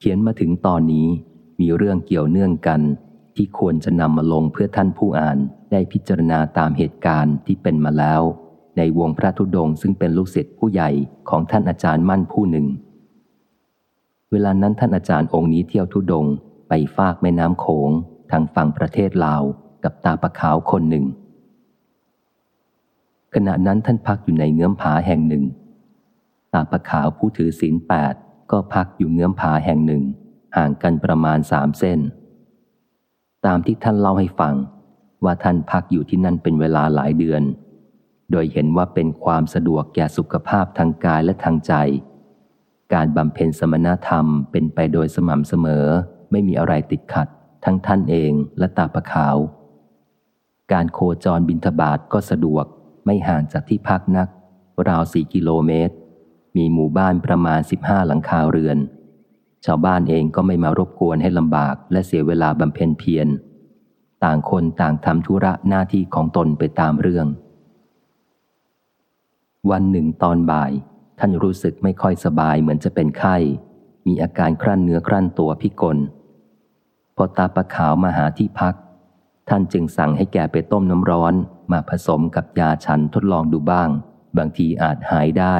เขียนมาถึงตอนนี้มีเรื่องเกี่ยวเนื่องกัน ที่ควรจะนำมาลงเพื่อท่านผู้อ่านได้พิจารณาตามเหตุการณ์ที่เป็นมาแล้ว ในวงพระธุดงซึ่งเป็นลูกศิษย์ผู้ใหญ่ของท่านอาจารย์มั่นผู้หนึ่ง เวลานั้นท่านอาจารย์องค์นี้เที่ยวธุดงไปฟากแม่น้ำโขงทางฝั่งประเทศลาวกับตาประขาวคนหนึ่ง ขณะนั้นท่านพักอยู่ในเงื้อมผาแห่งหนึ่ง ตาประขาวผู้ถือศีลแปด ก็พักอยู่เงื้อมผาแห่งหนึ่ง ห่างกันประมาณสามเส้น ตามที่ท่านเล่าให้ฟัง ว่าท่านพักอยู่ที่นั่นเป็นเวลาหลายเดือน โดยเห็นว่าเป็นความสะดวกแก่สุขภาพทางกายและทางใจ การบำเพ็ญสมณธรรมเป็นไปโดยสม่ำเสมอ ไม่มีอะไรติดขัด ทั้งท่านเองและตาประขาว การโคจรบินทบาทก็สะดวกไม่ห่างจากที่พักนัก ราวสี่กิโลเมตร มีหมู่บ้านประมาณ 15 หลังคาเรือน ชาวบ้านเองก็ไม่มารบกวนให้ลำบากและเสียเวลาบำเพ็ญเพียร ต่างคนต่างทำธุระหน้าที่ของตนไปตามเรื่อง วันหนึ่งตอนบ่าย ท่านรู้สึกไม่ค่อยสบายเหมือนจะเป็นไข้ มีอาการครั่นเนื้อครั่นตัวพิกล พอตาประขาวมาหาที่พัก ท่านจึงสั่งให้แกไปต้มน้ำร้อนมาผสมกับยาฉันทดลองดูบ้าง บางทีอาจหายได้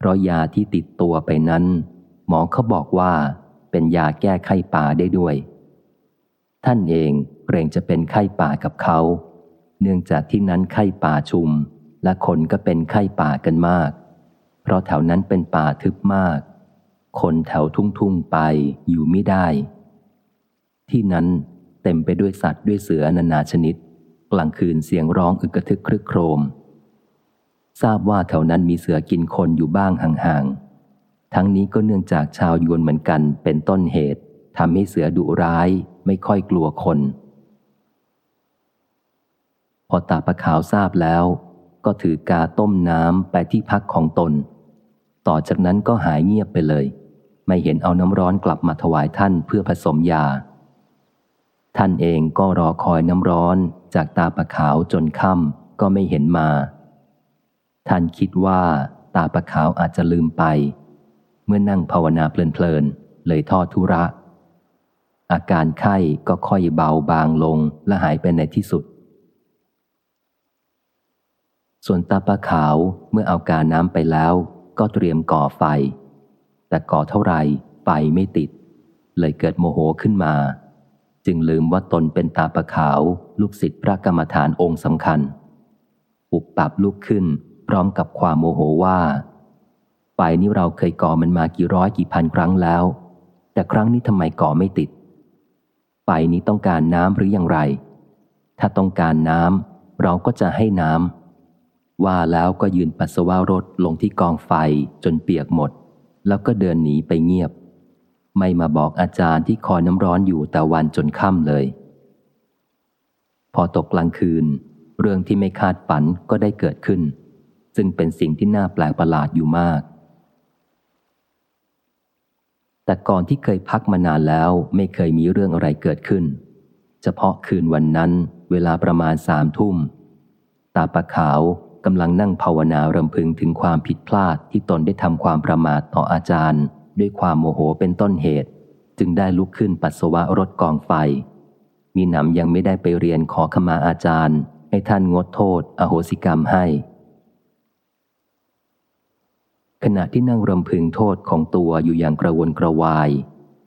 เพราะยาที่ติดตัวไปนั้น หมอเขาบอกว่า เป็นยาแก้ไข้ป่าได้ด้วย ท่านเองเกรงจะเป็นไข้ป่ากับเขา เนื่องจากที่นั้นไข้ป่าชุม และคนก็เป็นไข้ป่ากันมาก เพราะแถวนั้นเป็นป่าทึบมาก คนแถวทุ่งทุ่งไปอยู่ไม่ได้ ที่นั้นเต็มไปด้วยสัตว์ด้วยเสือนานาชนิด กลางคืนเสียงร้องอึกกระทึกครึกโครม ทราบว่าแถวนั้นมีเสือกินคนอยู่บ้างห่างๆ ทั้งนี้ก็เนื่องจากชาวยวนเหมือนกันเป็นต้นเหตุทำให้เสือดุร้ายไม่ค่อยกลัวคน พอตาประขาวทราบแล้ว ก็ถือกาต้มน้ำไปที่พักของตน ต่อจากนั้นก็หายเงียบไปเลย ไม่เห็นเอาน้ำร้อนกลับมาถวายท่านเพื่อผสมยา ท่านเองก็รอคอยน้ำร้อนจากตาประขาวจนค่ำก็ไม่เห็นมา ท่านคิดว่าตาประขาวอาจจะลืมไป เมื่อนั่งภาวนาเพลินๆเลยทอดทุระ อาการไข้ก็ค่อยเบาบางลงและหายไปในที่สุด ส่วนตาปลาขาวเมื่อเอากาน้ำไปแล้ว ก็เตรียมก่อไฟ แต่ก่อเท่าไหร่ไฟไม่ติด เลยเกิดโมโหขึ้นมา จึงลืมว่าตนเป็นตาปลาขาว ลูกศิษย์พระกรรมฐานองค์สำคัญปุบปับลุกขึ้น ร้อมกับความโมโหว่าไฟนี้เราเคยก่อมันมากี่ร้อยกี่พันครั้งแล้ว แต่ครั้งนี้ทำไมก่อไม่ติดไฟนี้ต้องการน้ำหรืออย่างไร ถ้าต้องการน้ำเราก็จะให้น้ำว่าแล้วก็ยืนปัสสาวะรถลงที่กองไฟจนเปียกหมด แล้วก็เดินหนีไปเงียบ ไม่มาบอกอาจารย์ที่คอยน้ำร้อนอยู่แต่วันจนค่ำเลย พอตกกลางคืน เรื่องที่ไม่คาดฝันก็ได้เกิดขึ้น ซึ่งเป็นสิ่งที่น่าแปลกประหลาดอยู่มาก แต่ก่อนที่เคยพักมานานแล้วไม่เคยมีเรื่องอะไรเกิดขึ้น เฉพาะคืนวันนั้นเวลาประมาณสามทุ่ม ตาปะขาวกำลังนั่งภาวนารำพึงถึงความผิดพลาดที่ตนได้ทำความประมาทต่ออาจารย์ ด้วยความโมโหเป็นต้นเหตุ จึงได้ลุกขึ้นปัสสาวะรถกองไฟ มีหนำยังไม่ได้ไปเรียนขอขมาอาจารย์ ให้ท่านงดโทษ อโหสิกรรมให้ ขณะที่นั่งรำพึงโทษของตัวอยู่อย่างกระวนกระวาย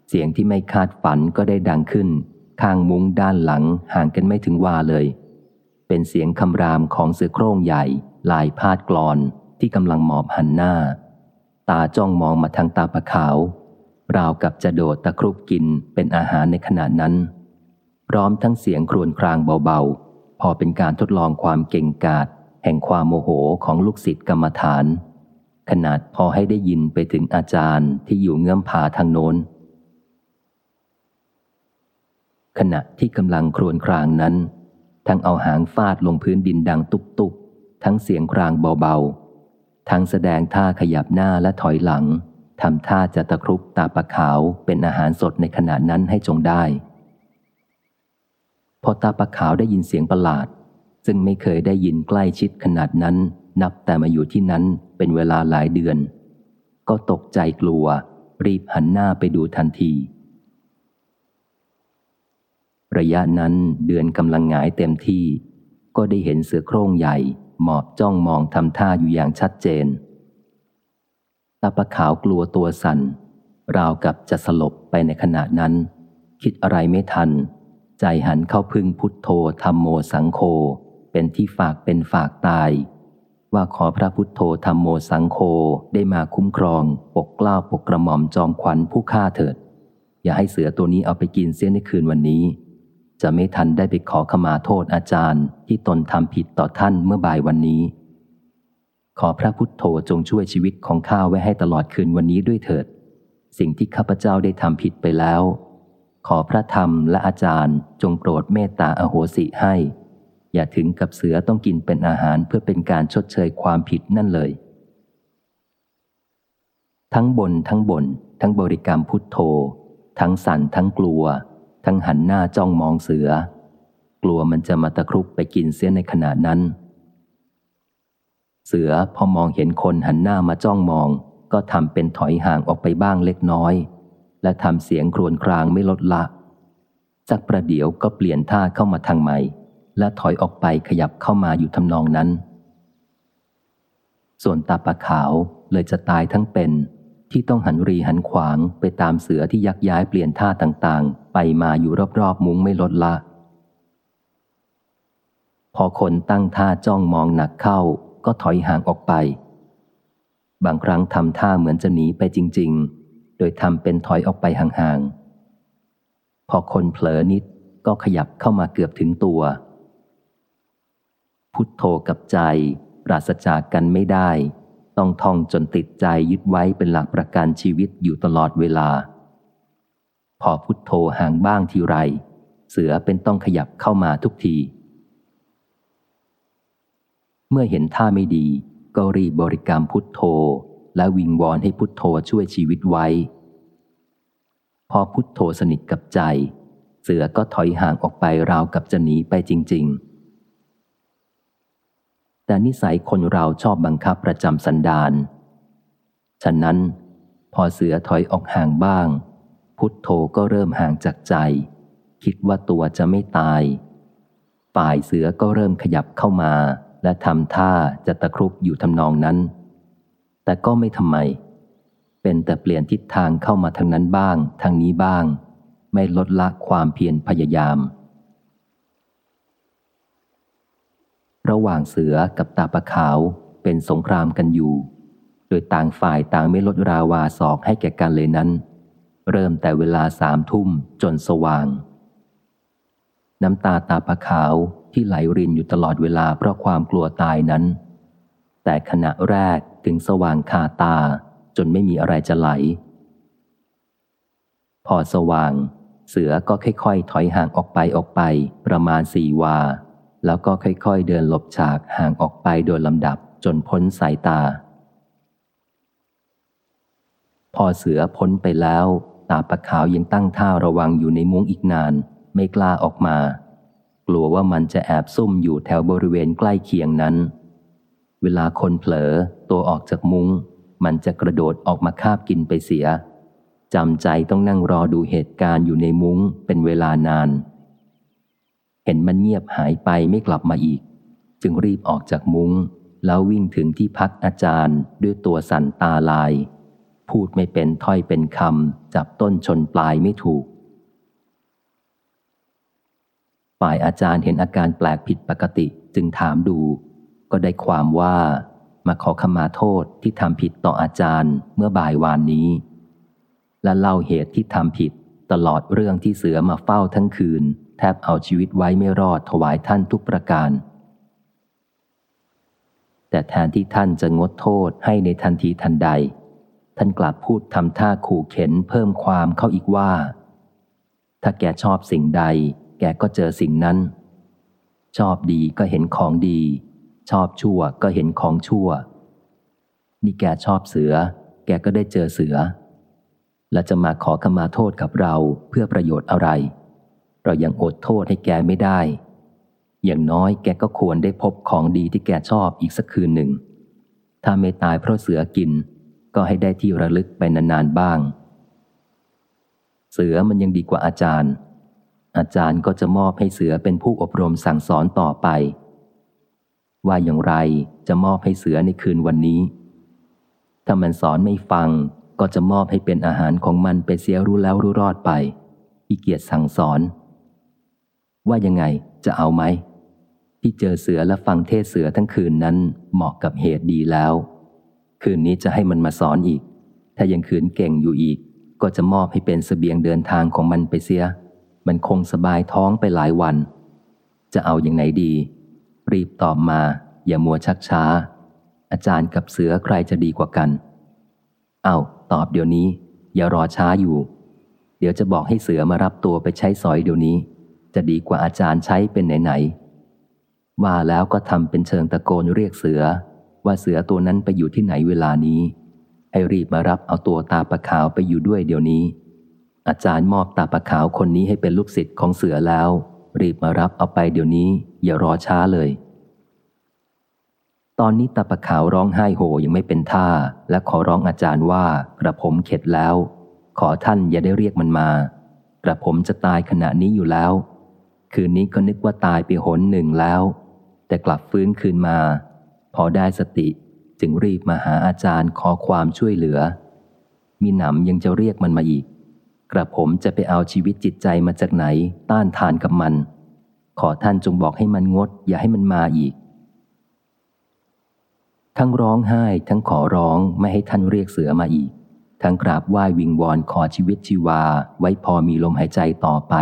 เสียงที่ไม่คาดฝันก็ได้ดังขึ้น ข้างมุ้งด้านหลังห่างกันไม่ถึงว่าเลย เป็นเสียงคำรามของเสือโคร่งใหญ่ ลายพาดกรอนที่กำลังหมอบหันหน้า ตาจ้องมองมาทางตาปะขาว ราวกับจะโดดตะครุบกินเป็นอาหารในขณะนั้น พร้อมทั้งเสียงครวญครางเบาๆ พอเป็นการทดลองความเก่งกาจแห่งความโมโหของลูกศิษย์กรรมฐาน ขนาดพอให้ได้ยินไปถึงอาจารย์ที่อยู่เงื้อมผาทางโน้น ขณะที่กำลังครวญครางนั้น ทั้งเอาหางฟาดลงพื้นดินดังตุบตุบทั้งเสียงครางเบาๆ ทั้งแสดงท่าขยับหน้าและถอยหลังทำท่าจะตะครุบตาปะขาวเป็นอาหารสดในขณะนั้นให้จงได้ พอตาปะขาวได้ยินเสียงประหลาด ซึ่งไม่เคยได้ยินใกล้ชิดขนาดนั้น นับแต่มาอยู่ที่นั้นเป็นเวลาหลายเดือน ก็ตกใจกลัว รีบหันหน้าไปดูทันที ระยะนั้นเดือนกำลังหงายเต็มที่ ก็ได้เห็นเสือโคร่งใหญ่ หมอบจ้องมองทำท่าอยู่อย่างชัดเจนตาปะขาวกลัวตัวสัน่น ราวกับจะสลบไปในขณะนั้น คิดอะไรไม่ทัน ใจหันเข้าพึ่งพุทโธธรรมโมสังโฆเป็นที่ฝากเป็นฝากตาย ว่าขอพระพุทโธธรรมโมสังโฆได้มาคุ้มครอง ปกกล้าวปกกระหม่อมจอมขวัญผู้ฆ่าเถิด อย่าให้เสือตัวนี้เอาไปกินเสียในคืนวันนี้ จะไม่ทันได้ไปขอขมาโทษอาจารย์ ที่ตนทำผิดต่อท่านเมื่อบ่ายวันนี้ ขอพระพุทโธจงช่วยชีวิตของข้าไว้ให้ตลอดคืนวันนี้ด้วยเถิด สิ่งที่ข้าพเจ้าได้ทำผิดไปแล้ว ขอพระธรรมและอาจารย์จงโปรดเมตตาอโหสิให้ อย่าถึงกับเสือต้องกินเป็นอาหารเพื่อเป็นการชดเชยความผิดนั่นเลย ทั้งบนทั้งบน ทั้งบริกรรมพุทโธ ทั้งสั่นทั้งกลัว ทั้งหันหน้าจ้องมองเสือ กลัวมันจะมาตะครุบไปกินเสียในขณะนั้น เสือพอมองเห็นคนหันหน้ามาจ้องมอง ก็ทำเป็นถอยห่างออกไปบ้างเล็กน้อย และทำเสียงครวญครางไม่ลดละสักประเดี๋ยวก็เปลี่ยนท่าเข้ามาทางใหม่ และถอยออกไปขยับเข้ามาอยู่ทำนองนั้น ส่วนตาปะขาวเลยจะตายทั้งเป็นที่ต้องหันรีหันขวางไปตามเสือที่ยักย้ายเปลี่ยนท่าต่างๆ ไปมาอยู่รอบๆมุ้งไม่ลดละ พอคนตั้งท่าจ้องมองหนักเข้าก็ถอยห่างออกไป บางครั้งทำท่าเหมือนจะหนีไปจริง ๆ โดยทำเป็นถอยออกไปห่างๆ พอคนเผลอนิดก็ขยับเข้ามาเกือบถึงตัว พุทโธกับใจ ปราศจากกันไม่ได้ ต้องท่องจนติดใจยึดไว้เป็นหลักประกันชีวิตอยู่ตลอดเวลา พอพุทโธห่างบ้างทีไร เสือเป็นต้องขยับเข้ามาทุกที เมื่อเห็นท่าไม่ดี ก็รีบบริกรรมพุทโธ และวิงวอนให้พุทโธช่วยชีวิตไว้ พอพุทโธสนิทกับใจ เสือก็ถอยห่างออกไปราวกับจะหนีไปจริง ๆ แต่นิสัยคนเราชอบบังคับประจำสันดานฉะนั้น พอเสือถอยออกห่างบ้าง พุทโธก็เริ่มห่างจากใจ คิดว่าตัวจะไม่ตาย ฝ่ายเสือก็เริ่มขยับเข้ามา และทำท่าจะตะครุบอยู่ทำนองนั้น แต่ก็ไม่ทำไม เป็นแต่เปลี่ยนทิศทางเข้ามาทางนั้นบ้าง ทางนี้บ้าง ไม่ลดละความเพียรพยายาม ระหว่างเสือกับตาปะขาวเป็นสงครามกันอยู่ โดยต่างฝ่ายต่างไม่ลดราวาศอกให้แก่กันเลยนั้น เริ่มแต่เวลาสามทุ่มจนสว่าง น้ำตาตาปะขาวที่ไหลรินอยู่ตลอดเวลาเพราะความกลัวตายนั้น แต่ขณะแรกถึงสว่างคาตาจนไม่มีอะไรจะไหล พอสว่าง เสือก็ค่อยๆ ถอยห่างออกไปออกไปประมาณสี่วา แล้วก็ค่อยๆ เดินหลบฉากห่างออกไปโดยลำดับจนพ้นสายตา พอเสือพ้นไปแล้ว ตาปะขาวยังตั้งท่าระวังอยู่ในมุ้งอีกนาน ไม่กล้าออกมา กลัวว่ามันจะแอบซุ่มอยู่แถวบริเวณใกล้เคียงนั้น เวลาคนเผลอตัวออกจากมุง้ง มันจะกระโดดออกมาคาบกินไปเสียจำใจต้องนั่งรอดูเหตุการณ์อยู่ในมุ้งเป็นเวลานาน เห็นมันเงียบหายไปไม่กลับมาอีก จึงรีบออกจากมุง้ง แล้ววิ่งถึงที่พักอาจารย์ด้วยตัวสั่นตาลาย พูดไม่เป็นถ้อยเป็นคำจับต้นชนปลายไม่ถูก ฝ่ายอาจารย์เห็นอาการแปลกผิดปกติจึงถามดู ก็ได้ความว่ามาขอขมาโทษที่ทำผิดต่ออาจารย์เมื่อบ่ายวานนี้ และเล่าเหตุที่ทำผิดตลอดเรื่องที่เสือมาเฝ้าทั้งคืน แทบเอาชีวิตไว้ไม่รอดถวายท่านทุกประการ แต่แทนที่ท่านจะงดโทษให้ในทันทีทันใด ท่านกลับพูดทำท่าขู่เข็นเพิ่มความเข้าอีกว่า ถ้าแกชอบสิ่งใด แกก็เจอสิ่งนั้น ชอบดีก็เห็นของดี ชอบชั่วก็เห็นของชั่ว นี่แกชอบเสือ แกก็ได้เจอเสือ และจะมาขอขมาโทษกับเราเพื่อประโยชน์อะไร เรายังอดโทษให้แกไม่ได้ อย่างน้อยแกก็ควรได้พบของดีที่แกชอบอีกสักคืนหนึ่ง ถ้าไม่ตายเพราะเสือกิน ก็ให้ได้ที่ระลึกไปนานๆบ้าง เสือมันยังดีกว่าอาจารย์ อาจารย์ก็จะมอบให้เสือเป็นผู้อบรมสั่งสอนต่อไป ว่าอย่างไรจะมอบให้เสือในคืนวันนี้ ถ้ามันสอนไม่ฟังก็จะมอบให้เป็นอาหารของมันไปเสียรู้แล้วรู้รอดไปขี้เกียจสั่งสอน ว่ายังไงจะเอาไหมที่เจอเสือและฟังเทศเสือทั้งคืนนั้นเหมาะกับเหตุดีแล้ว คืนนี้จะให้มันมาสอนอีก ถ้ายังขืนเก่งอยู่อีก ก็จะมอบให้เป็นสเสบียงเดินทางของมันไปเสีย มันคงสบายท้องไปหลายวัน จะเอาอย่างไหนดี รีบตอบมา อย่ามัวชักช้า อาจารย์กับเสือใครจะดีกว่ากัน เอาตอบเดี๋ยวนี้ อย่ารอช้าอยู่ เดี๋ยวจะบอกให้เสือมารับตัวไปใช้สอยเดี๋ยวนี้ จะดีกว่าอาจารย์ใช้เป็นไหนๆว่าแล้วก็ทำเป็นเชิงตะโกนเรียกเสือ ว่าเสือตัวนั้นไปอยู่ที่ไหนเวลานี้ ให้รีบมารับเอาตัวตาปะขาวไปอยู่ด้วยเดี๋ยวนี้ อาจารย์มอบตาปะขาวคนนี้ให้เป็นลูกศิษย์ของเสือแล้ว รีบมารับเอาไปเดี๋ยวนี้ อย่ารอช้าเลย ตอนนี้ตาปะขาวร้องไห้โหยังไม่เป็นท่า และขอร้องอาจารย์ว่ากระผมเข็ดแล้ว ขอท่านอย่าได้เรียกมันมากระผมจะตายขณะนี้อยู่แล้ว คืนนี้ก็นึกว่าตายไปหนหนึ่งแล้ว แต่กลับฟื้นคืนมา พอได้สติจึงรีบมาหาอาจารย์ขอความช่วยเหลือ มีหนำยังจะเรียกมันมาอีก กระผมจะไปเอาชีวิตจิตใจมาจากไหน ต้านทานกับมัน ขอท่านจงบอกให้มันงด อย่าให้มันมาอีก ทั้งร้องไห้ทั้งขอร้องไม่ให้ท่านเรียกเสือมาอีก ทั้งกราบไหว้วิงวอนขอชีวิตชีวาไว้พอมีลมหายใจต่อไป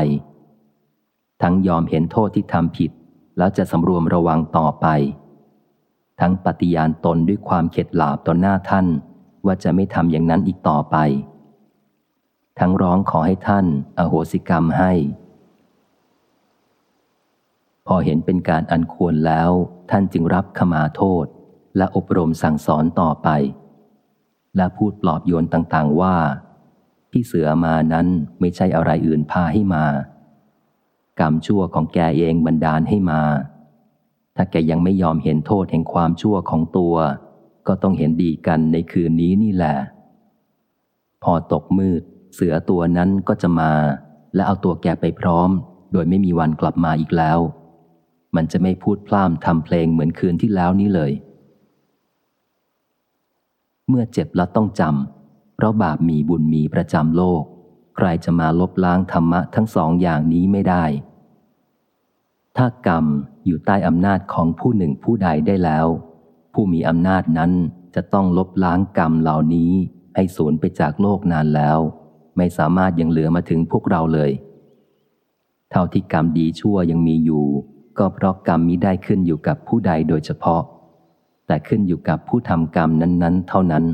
ทั้งยอมเห็นโทษที่ทำผิด แล้วจะสำรวมระวังต่อไป ทั้งปฏิญาณตนด้วยความเข็ดหลาบต่อหน้าท่าน ว่าจะไม่ทำอย่างนั้นอีกต่อไป ทั้งร้องขอให้ท่านอโหสิกรรมให้ พอเห็นเป็นการอันควรแล้ว ท่านจึงรับขมาโทษ และอบรมสั่งสอนต่อไป และพูดปลอบโยนต่างๆว่า ที่เสือมานั้นไม่ใช่อะไรอื่นพาให้มา กรรมชั่วของแกเองบันดาลให้มา ถ้าแกยังไม่ยอมเห็นโทษแห่งความชั่วของตัว ก็ต้องเห็นดีกันในคืนนี้นี่แหละ พอตกมืด เสือตัวนั้นก็จะมา และเอาตัวแกไปพร้อม โดยไม่มีวันกลับมาอีกแล้ว มันจะไม่พูดพล่ามทำเพลงเหมือนคืนที่แล้วนี้เลย เมื่อเจ็บแล้วต้องจำเพราะบาปมีบุญมีประจำโลก ใครจะมาลบล้างธรรมะทั้งสองอย่างนี้ไม่ได้ ถ้ากรรมอยู่ใต้อำนาจของผู้หนึ่งผู้ใดได้แล้ว ผู้มีอำนาจนั้นจะต้องลบล้างกรรมเหล่านี้ให้สูญไปจากโลกนานแล้ว ไม่สามารถยังเหลือมาถึงพวกเราเลย เท่าที่กรรมดีชั่วยังมีอยู่ ก็เพราะกรรมมิได้ขึ้นอยู่กับผู้ใดโดยเฉพาะ แต่ขึ้นอยู่กับผู้ทำกรรมนั้น ๆ เท่านั้น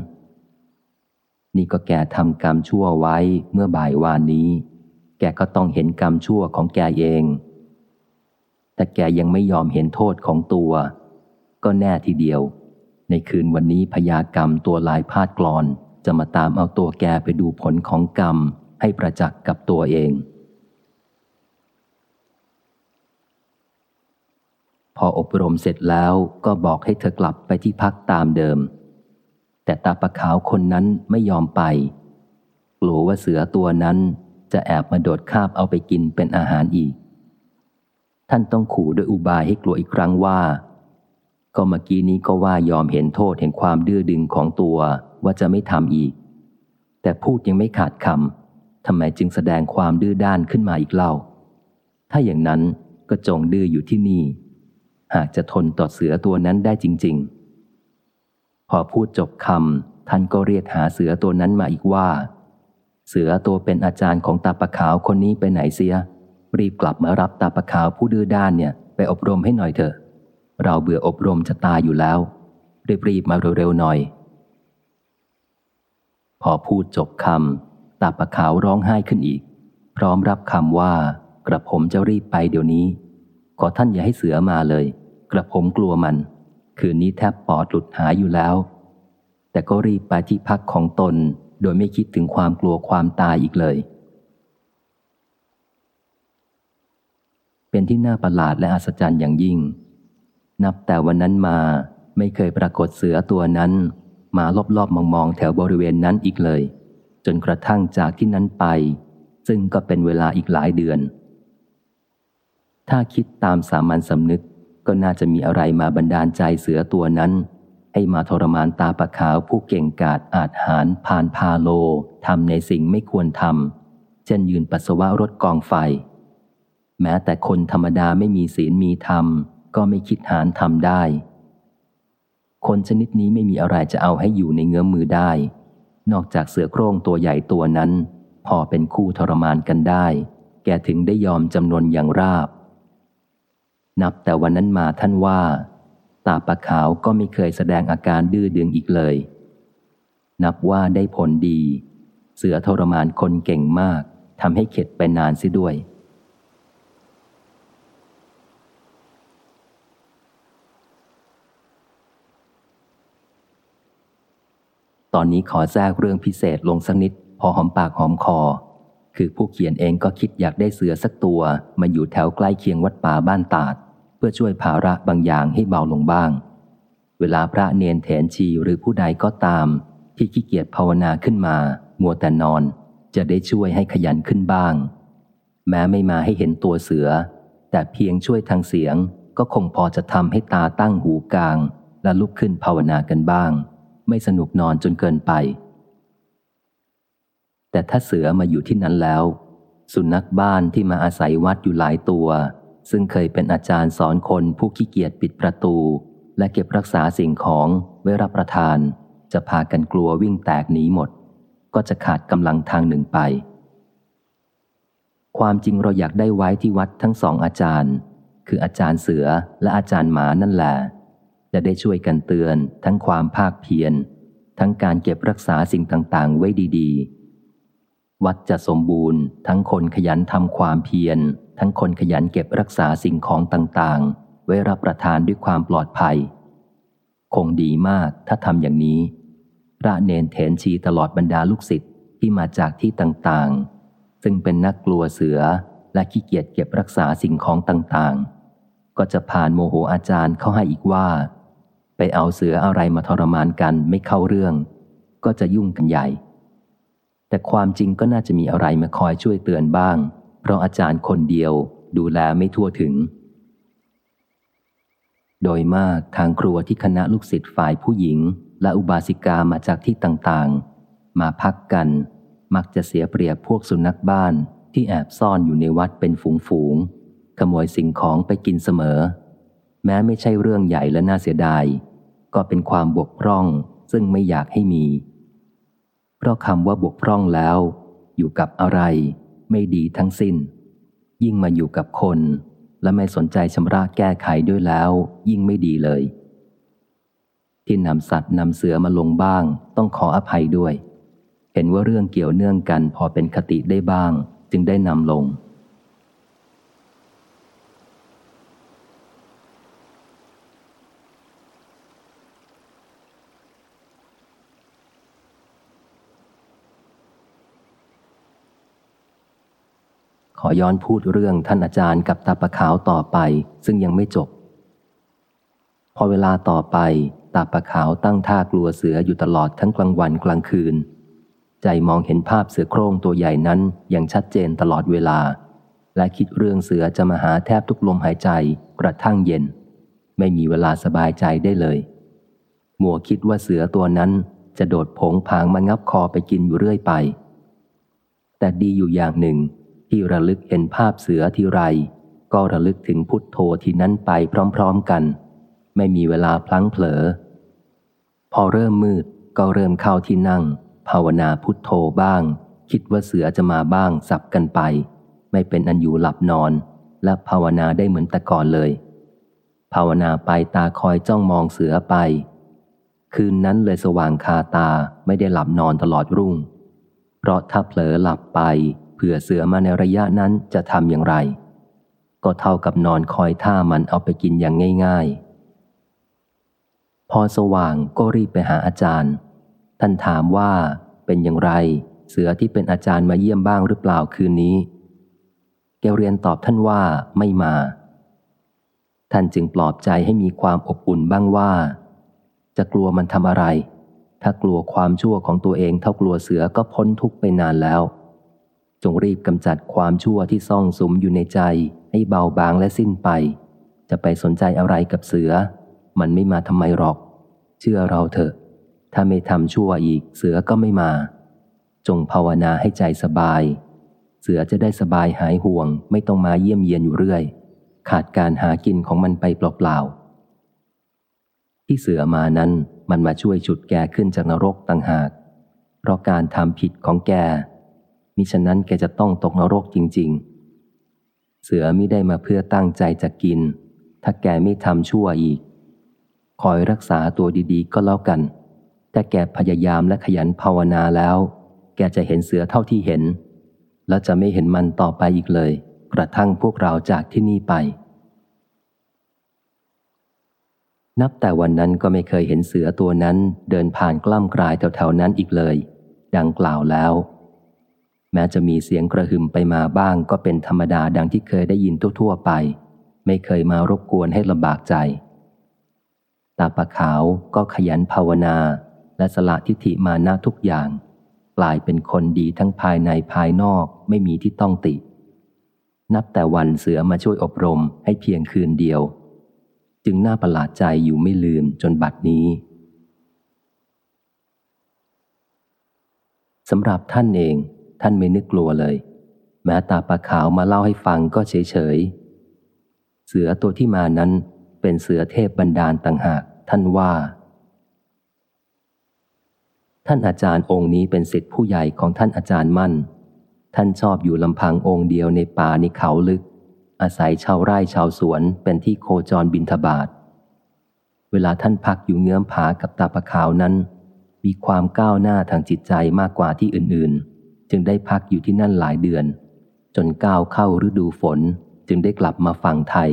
นี่ก็แกทำกรรมชั่วไว้เมื่อบ่ายวานนี้ แกก็ต้องเห็นกรรมชั่วของแกเอง แต่แกยังไม่ยอมเห็นโทษของตัว ก็แน่ทีเดียว ในคืนวันนี้พยากรรมตัวลายพาดกรอน จะมาตามเอาตัวแกไปดูผลของกรรมให้ประจักษ์กับตัวเอง พออบรมเสร็จแล้วก็บอกให้เธอกลับไปที่พักตามเดิม แต่ตาปะขาวคนนั้นไม่ยอมไป กลัวว่าเสือตัวนั้นจะแอบมาโดดคาบเอาไปกินเป็นอาหารอีก ท่านต้องขู่ด้วยอุบายให้กลัวอีกครั้งว่า ก็เมื่อกี้นี้ก็ว่ายอมเห็นโทษแห่งความดื้อดึงของตัวว่าจะไม่ทำอีก แต่พูดยังไม่ขาดคำทำไมจึงแสดงความดื้อด้านขึ้นมาอีกเล่า ถ้าอย่างนั้นก็จงดื้ออยู่ที่นี่ หากจะทนต่อเสือตัวนั้นได้จริง ๆ พอพูดจบคำท่านก็เรียกหาเสือตัวนั้นมาอีกว่า เสือตัวเป็นอาจารย์ของตาปะขาวคนนี้ไปไหนเสีย รีบกลับมารับตาปะขาวผู้ดื้อด้านเนี่ยไปอบรมให้หน่อยเถอะ เราเบื่ออบรมจะตายอยู่แล้วรีบๆมาเร็วๆหน่อย พอพูดจบคำตาปะขาวร้องไห้ขึ้นอีก พร้อมรับคำว่ากระผมจะรีบไปเดี๋ยวนี้ ขอท่านอย่าให้เสือมาเลย กระผมกลัวมัน คืนนี้แทบปอดหลุดหายอยู่แล้ว แต่ก็รีบไปที่พักของตนโดยไม่คิดถึงความกลัวความตายอีกเลย เป็นที่น่าประหลาดและอัศจรรย์อย่างยิ่ง นับแต่วันนั้นมาไม่เคยปรากฏเสือตัวนั้น มารอบๆมองๆแถวบริเวณนั้นอีกเลย จนกระทั่งจากที่นั้นไป ซึ่งก็เป็นเวลาอีกหลายเดือน ถ้าคิดตามสามัญสำนึก ก็น่าจะมีอะไรมาบันดาลใจเสือตัวนั้น ให้มาทรมานตาปะขาวผู้เก่งกาจอาจหารผ่านพาโลทำในสิ่งไม่ควรทำเช่นยืนปัสสาวะรถกองไฟ แม้แต่คนธรรมดาไม่มีศีลมีธรรม ก็ไม่คิดหารทำได้ คนชนิดนี้ไม่มีอะไรจะเอาให้อยู่ในเงื้อมมือได้ นอกจากเสือโคร่งตัวใหญ่ตัวนั้น พอเป็นคู่ทรมานกันได้ แกถึงได้ยอมจำนวนอย่างราบ นับแต่วันนั้นมาท่านว่า ตาปะขาวก็ไม่เคยแสดงอาการดื้อดึงอีกเลย นับว่าได้ผลดี เสือทรมานคนเก่งมากทำให้เข็ดไปนานซิด้วย ตอนนี้ขอแทรกเรื่องพิเศษลงสักนิด พอหอมปากหอมคอ คือผู้เขียนเองก็คิดอยากได้เสือสักตัว มาอยู่แถวใกล้เคียงวัดป่าบ้านตาด เพื่อช่วยภาระบางอย่างให้เบาลงบ้าง เวลาพระเนนเถนชีหรือผู้ใดก็ตาม ที่ขี้เกียจภาวนาขึ้นมา มัวแต่นอน จะได้ช่วยให้ขยันขึ้นบ้าง แม้ไม่มาให้เห็นตัวเสือ แต่เพียงช่วยทางเสียงก็คงพอจะทำให้ตาตั้งหูกลาง และลุกขึ้นภาวนากันบ้าง ไม่สนุกนอนจนเกินไป แต่ถ้าเสือมาอยู่ที่นั้นแล้ว สุนัขบ้านที่มาอาศัยวัดอยู่หลายตัว ซึ่งเคยเป็นอาจารย์สอนคนผู้ขี้เกียจปิดประตู และเก็บรักษาสิ่งของไว้รับประทาน จะพากันกลัววิ่งแตกหนีหมด ก็จะขาดกำลังทางหนึ่งไป ความจริงเราอยากได้ไว้ที่วัดทั้งสองอาจารย์ คืออาจารย์เสือและอาจารย์หมานั่นแหละจะได้ช่วยกันเตือนทั้งความภาคเพียรทั้งการเก็บรักษาสิ่งต่างๆ ไว้ดีๆ วัดจะสมบูรณ์ ทั้งคนขยันทำความเพียร ทั้งคนขยันเก็บรักษาสิ่งของต่างๆ ไว้รับประทานด้วยความปลอดภัย คงดีมากถ้าทำอย่างนี้ พระเนนเถนชีตลอดบรรดาลูกศิษย์ที่มาจากที่ต่างๆ ซึ่งเป็นนักกลัวเสือและขี้เกียจเก็บรักษาสิ่งของต่างๆ ก็จะผ่านโมโหอาจารย์เข้าให้อีกว่า ไปเอาเสืออะไรมาทรมานกันไม่เข้าเรื่อง ก็จะยุ่งกันใหญ่ แต่ความจริงก็น่าจะมีอะไรมาคอยช่วยเตือนบ้าง เพราะอาจารย์คนเดียวดูแลไม่ทั่วถึง โดยมากทางครัวที่คณะลูกศิษย์ฝ่ายผู้หญิง และอุบาสิกามาจากที่ต่างๆ มาพักกัน มักจะเสียเปรียบพวกสุนัขบ้านที่แอบซ่อนอยู่ในวัดเป็นฝูงๆขโมยสิ่งของไปกินเสมอ แม้ไม่ใช่เรื่องใหญ่และน่าเสียดาย ก็เป็นความบกพร่องซึ่งไม่อยากให้มี เพราะคำว่าบกพร่องแล้ว อยู่กับอะไร ไม่ดีทั้งสิ้น ยิ่งมาอยู่กับคน และไม่สนใจชำระแก้ไขด้วยแล้ว ยิ่งไม่ดีเลย ที่นำสัตว์นำเสือมาลงบ้าง ต้องขออภัยด้วย เห็นว่าเรื่องเกี่ยวเนื่องกันพอเป็นคติได้บ้าง จึงได้นำลง ขอย้อนพูดเรื่องท่านอาจารย์กับตาปะขาวต่อไป ซึ่งยังไม่จบ พอเวลาต่อไปตาปะขาวตั้งท่ากลัวเสืออยู่ตลอดทั้งกลางวันกลางคืน ใจมองเห็นภาพเสือโคร่งตัวใหญ่นั้นอย่างชัดเจนตลอดเวลา และคิดเรื่องเสือจะมาหาแทบทุกลมหายใจกระทั่งเย็น ไม่มีเวลาสบายใจได้เลยมัวคิดว่าเสือตัวนั้นจะโดดผงผางมางับคอไปกินอยู่เรื่อยไป แต่ดีอยู่อย่างหนึ่ง ที่ระลึกเห็นภาพเสือทีไร ก็ระลึกถึงพุทโธที่นั้นไปพร้อมๆกัน ไม่มีเวลาพลั้งเผลอ พอเริ่มมืดก็เริ่มเข้าที่นั่ง ภาวนาพุทโธบ้าง คิดว่าเสือจะมาบ้างสับกันไป ไม่เป็นอันอยู่หลับนอน และภาวนาได้เหมือนแต่ก่อนเลย ภาวนาไปตาคอยจ้องมองเสือไป คืนนั้นเลยสว่างคาตาไม่ได้หลับนอนตลอดรุ่ง เพราะถ้าเผลอหลับไป เผื่อเสือมาในระยะนั้นจะทำอย่างไร ก็เท่ากับนอนคอยท่ามันเอาไปกินอย่างง่าย ๆ พอสว่างก็รีบไปหาอาจารย์ ท่านถามว่าเป็นอย่างไร เสือที่เป็นอาจารย์มาเยี่ยมบ้างหรือเปล่าคืนนี้ แกเรียนตอบท่านว่าไม่มา ท่านจึงปลอบใจให้มีความอบอุ่นบ้างว่า จะกลัวมันทำอะไร ถ้ากลัวความชั่วของตัวเองเท่ากลัวเสือก็พ้นทุกไปนานแล้ว จงรีบกำจัดความชั่วที่ซ่องสุมอยู่ในใจ ให้เบาบางและสิ้นไป จะไปสนใจอะไรกับเสือ มันไม่มาทำไมหรอก เชื่อเราเถอะ ถ้าไม่ทำชั่วอีกเสือก็ไม่มา จงภาวนาให้ใจสบาย เสือจะได้สบายหายห่วง ไม่ต้องมาเยี่ยมเยียนอยู่เรื่อย ขาดการหากินของมันไปเปล่าๆที่เสือมานั้นมันมาช่วยฉุดแกขึ้นจากนรกต่างหาก เพราะการทำผิดของแก มิฉะนั้นแกจะต้องตกนรกจริง ๆ เสือไม่ได้มาเพื่อตั้งใจจะกิน ถ้าแกไม่ทำชั่วอีก คอยรักษาตัวดีๆ ก็แล้วกัน แต่แกพยายามและขยันภาวนาแล้ว แกจะเห็นเสือเท่าที่เห็น แล้วจะไม่เห็นมันต่อไปอีกเลย กระทั่งพวกเราจากที่นี่ไป นับแต่วันนั้นก็ไม่เคยเห็นเสือตัวนั้นเดินผ่านกล้ำกลายแถวๆนั้นอีกเลย ดังกล่าวแล้ว แม้จะมีเสียงกระหึ่มไปมาบ้างก็เป็นธรรมดาดังที่เคยได้ยินทั่วๆไป ไม่เคยมารบกวนให้ลำบากใจ ตาปะขาวก็ขยันภาวนา และสละทิฏฐิมานะทุกอย่าง กลายเป็นคนดีทั้งภายในภายนอกไม่มีที่ต้องติ นับแต่วันเสือมาช่วยอบรมให้เพียงคืนเดียว จึงน่าประหลาดใจอยู่ไม่ลืมจนบัดนี้สำหรับท่านเอง ท่านไม่นึกกลัวเลย แม้ตาปลาขาวมาเล่าให้ฟังก็เฉยเฉยเสือตัวที่มานั้นเป็นเสือเทพบรรดาลต่างหากท่านว่า ท่านอาจารย์องค์นี้เป็นสิทธิผู้ใหญ่ของท่านอาจารย์มั่น ท่านชอบอยู่ลำพังองค์เดียวในป่าในเขาลึก อาศัยชาวไร่ชาวสวนเป็นที่โคจรบินทบาทเวลาท่านพักอยู่เงื้อมผากับตาปะขาวนั้น มีความก้าวหน้าทางจิตใจมากกว่าที่อื่นๆ จึงได้พักอยู่ที่นั่นหลายเดือน จนก้าวเข้าฤดูฝนจึงได้กลับมาฝั่งไทย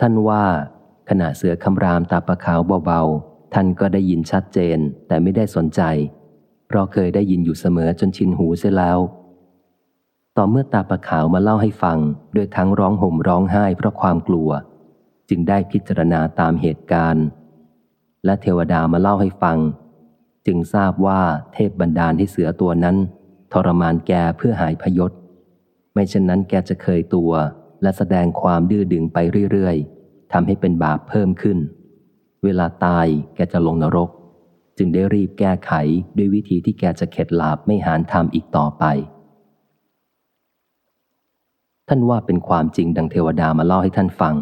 ท่านว่าขณะเสือคำรามตาประขาวเบาๆ ท่านก็ได้ยินชัดเจนแต่ไม่ได้สนใจ เพราะเคยได้ยินอยู่เสมอจนชินหูเสียแล้ว ต่อเมื่อตาประขาวมาเล่าให้ฟังด้วยทั้งร้องห่มร้องไห้เพราะความกลัว จึงได้พิจารณาตามเหตุการณ์ และเทวดามาเล่าให้ฟัง จึงทราบว่าเทพบันดาลให้เสือตัวนั้น ทรมานแกเพื่อหายพยศ ไม่เช่นนั้นแกจะเคยตัวและแสดงความดื้อดึงไปเรื่อยๆทำให้เป็นบาปเพิ่มขึ้น เวลาตายแกจะลงนรก จึงได้รีบแก้ไขด้วยวิธีที่แกจะเข็ดหลาบไม่หานทำอีกต่อไป ท่านว่าเป็นความจริงดังเทวดามาเล่าให้ท่านฟัง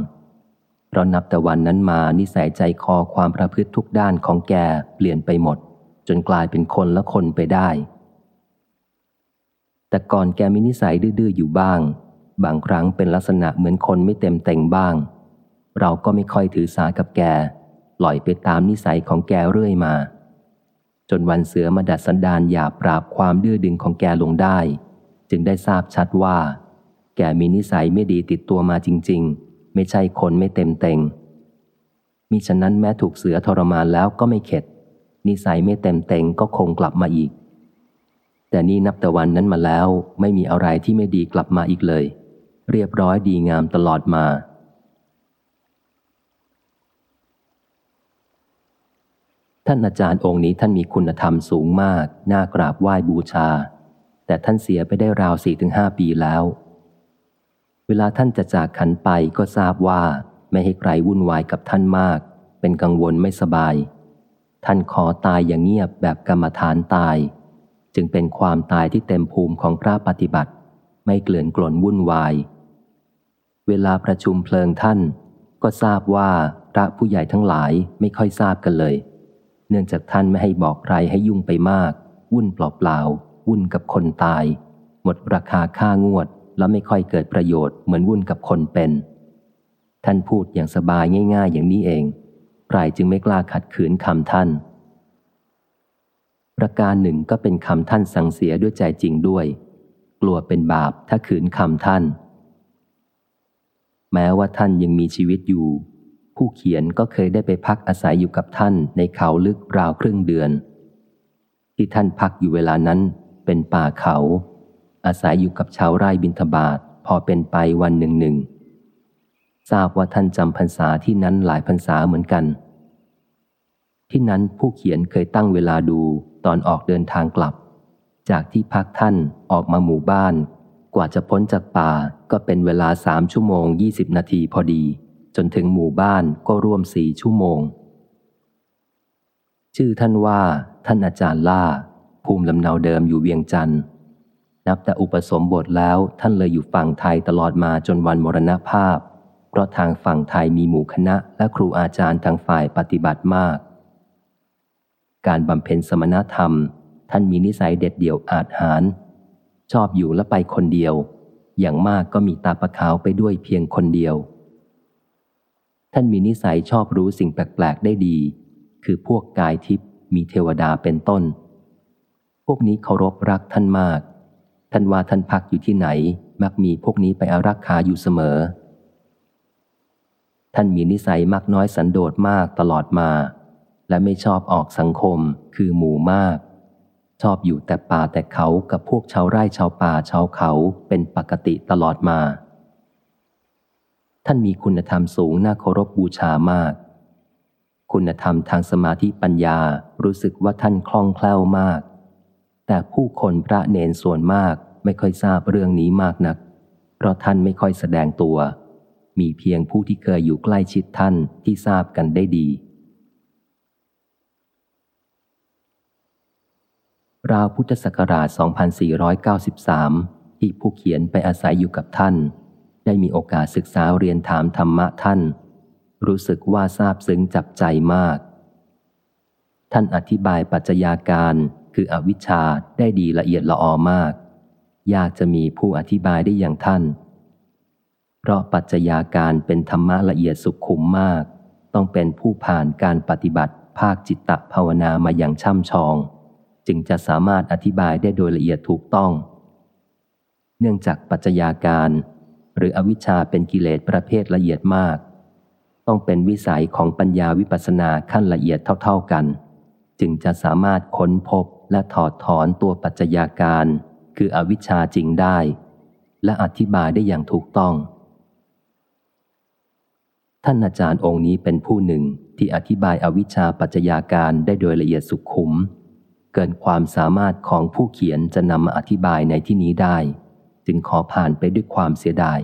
เพราะนับแต่วันนั้นมานิสัยใจคอความประพฤติทุกด้านของแกเปลี่ยนไปหมด จนกลายเป็นคนละคนไปได้ แต่ก่อนแกมีนิสัยดื้อๆอยู่บ้าง บางครั้งเป็นลักษณะเหมือนคนไม่เต็มเต็งบ้าง เราก็ไม่ค่อยถือสากับแกปล่อยไปตามนิสัยของแกเรื่อยมา จนวันเสือมาดัดสันดานหยาปราบความดื้อดึงของแกลงได้ จึงได้ทราบชัดว่า แกมีนิสัยไม่ดีติดตัวมาจริง ๆ ไม่ใช่คนไม่เต็มเต็งมิฉะนั้นแม้ถูกเสือทรมานแล้วก็ไม่เข็ด นิสัยไม่เต็มเต็งก็คงกลับมาอีก แต่นี่นับแต่วันนั้นมาแล้วไม่มีอะไรที่ไม่ดีกลับมาอีกเลย เรียบร้อยดีงามตลอดมา ท่านอาจารย์องค์นี้ท่านมีคุณธรรมสูงมาก น่ากราบไหว้บูชา แต่ท่านเสียไปได้ราวสี่ถึงห้าปีแล้ว เวลาท่านจะจากขันไปก็ทราบว่าไม่ให้ใครวุ่นวายกับท่านมาก เป็นกังวลไม่สบาย ท่านขอตายอย่างเงียบแบบกรรมฐานตาย จึงเป็นความตายที่เต็มภูมิของพระปฏิบัติ ไม่เกลื่อนกลนวุ่นวาย เวลาประชุมเพลิงท่าน ก็ทราบว่าพระผู้ใหญ่ทั้งหลายไม่ค่อยทราบกันเลย เนื่องจากท่านไม่ให้บอกใครให้ยุ่งไปมาก วุ่นเปล่าๆวุ่นกับคนตาย หมดราคาค่างวด แล้วไม่ค่อยเกิดประโยชน์เหมือนวุ่นกับคนเป็น ท่านพูดอย่างสบายง่าย ๆ อย่างนี้เอง ใครจึงไม่กล้าขัดขืนคำท่าน ประการหนึ่งก็เป็นคำท่านสั่งเสียด้วยใจจริงด้วย กลัวเป็นบาปถ้าขืนคำท่าน แม้ว่าท่านยังมีชีวิตอยู่ ผู้เขียนก็เคยได้ไปพักอาศัยอยู่กับท่านในเขาลึกราวครึ่งเดือน ที่ท่านพักอยู่เวลานั้นเป็นป่าเขา อาศัยอยู่กับชาวไร่บินทบาทพอเป็นไปวันหนึ่งหนึ่ง ทราบว่าท่านจำพรรษาที่นั้นหลายพรรษาเหมือนกัน ที่นั้นผู้เขียนเคยตั้งเวลาดูตอนออกเดินทางกลับ จากที่พักท่านออกมาหมู่บ้าน กว่าจะพ้นจากป่าก็เป็นเวลาสามชั่วโมงยี่สิบนาทีพอดี จนถึงหมู่บ้านก็ร่วมสี่ชั่วโมง ชื่อท่านว่า ท่านอาจารย์ล่า ภูมิลำเนาเดิมอยู่เวียงจันทร์นับแต่อุปสมบทแล้วท่านเลยอยู่ฝั่งไทยตลอดมาจนวันมรณภาพ เพราะทางฝั่งไทยมีหมู่คณะและครูอาจารย์ทางฝ่ายปฏิบัติมาก การบำเพ็ญสมณธรรม ท่านมีนิสัยเด็ดเดี่ยวอาจหาร ชอบอยู่และไปคนเดียว อย่างมากก็มีตาประขาวไปด้วยเพียงคนเดียว ท่านมีนิสัยชอบรู้สิ่งแปลกๆได้ดี คือพวกกายทิพย์มีเทวดาเป็นต้น พวกนี้เคารพรักท่านมาก ท่านว่าท่านพักอยู่ที่ไหน มักมีพวกนี้ไปอารักขาอยู่เสมอ ท่านมีนิสัยมักน้อยสันโดษมากตลอดมา และไม่ชอบออกสังคมคือหมู่มาก ชอบอยู่แต่ป่าแต่เขากับพวกชาวไร่ชาวป่าชาวเขาเป็นปกติตลอดมา ท่านมีคุณธรรมสูงน่าเคารพบูชามาก คุณธรรมทางสมาธิปัญญารู้สึกว่าท่านคล่องแคล่วมาก แต่ผู้คนพระเนนส่วนมากไม่ค่อยทราบเรื่องนี้มากนัก เพราะท่านไม่ค่อยแสดงตัว มีเพียงผู้ที่เคยอยู่ใกล้ชิดท่านที่ทราบกันได้ดี ราวพุทธศักราช 2493 ที่ผู้เขียนไปอาศัยอยู่กับท่าน ได้มีโอกาสศึกษาเรียนถามธรรมะท่าน รู้สึกว่าทราบซึ้งจับใจมาก ท่านอธิบายปัจจัยาการคืออวิชชาได้ดีละเอียดละออมาก ยากจะมีผู้อธิบายได้อย่างท่าน เพราะปัจจัยาการเป็นธรรมะละเอียดสุขุมมาก ต้องเป็นผู้ผ่านการปฏิบัติ ภาคจิตตภาวนามาอย่างช่ำชอง จึงจะสามารถอธิบายได้โดยละเอียดถูกต้อง เนื่องจากปัจจัยาการ หรืออวิชชาเป็นกิเลสประเภทละเอียดมาก ต้องเป็นวิสัยของปัญญาวิปัสสนาขั้นละเอียดเท่า ๆกัน จึงจะสามารถค้นพบและถอดถอนตัวปัจจัยาการ คืออวิชชาจริงได้ และอธิบายได้อย่างถูกต้อง ท่านอาจารย์องค์นี้เป็นผู้หนึ่งที่อธิบายอวิชชาปัจจยาการได้โดยละเอียดสุขุม เกินความสามารถของผู้เขียนจะนำมาอธิบายในที่นี้ได้ จึงขอผ่านไปด้วยความเสียดาย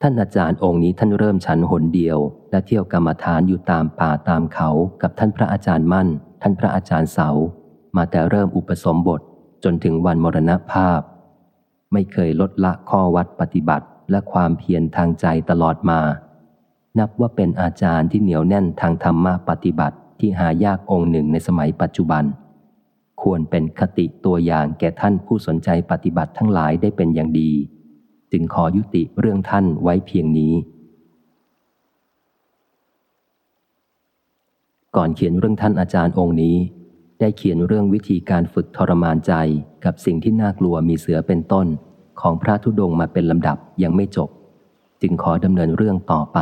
ท่านอาจารย์องค์นี้ท่านเริ่มฉันหนเดียว และเที่ยวกรรมฐานอยู่ตามป่าตามเขากับท่านพระอาจารย์มั่น ท่านพระอาจารย์เสา มาแต่เริ่มอุปสมบทจนถึงวันมรณภาพ ไม่เคยลดละข้อวัดปฏิบัติและความเพียรทางใจตลอดมา นับว่าเป็นอาจารย์ที่เหนียวแน่นทางธรรมะปฏิบัติที่หายากองค์หนึ่งในสมัยปัจจุบัน ควรเป็นคติตัวอย่างแก่ท่านผู้สนใจปฏิบัติทั้งหลายได้เป็นอย่างดี จึงขอยุติเรื่องท่านไว้เพียงนี้ ก่อนเขียนเรื่องท่านอาจารย์องค์นี้ ได้เขียนเรื่องวิธีการฝึกทรมานใจกับสิ่งที่น่ากลัวมีเสือเป็นต้น ของพระธุดงค์มาเป็นลำดับยังไม่จบ จึงขอดำเนินเรื่องต่อไป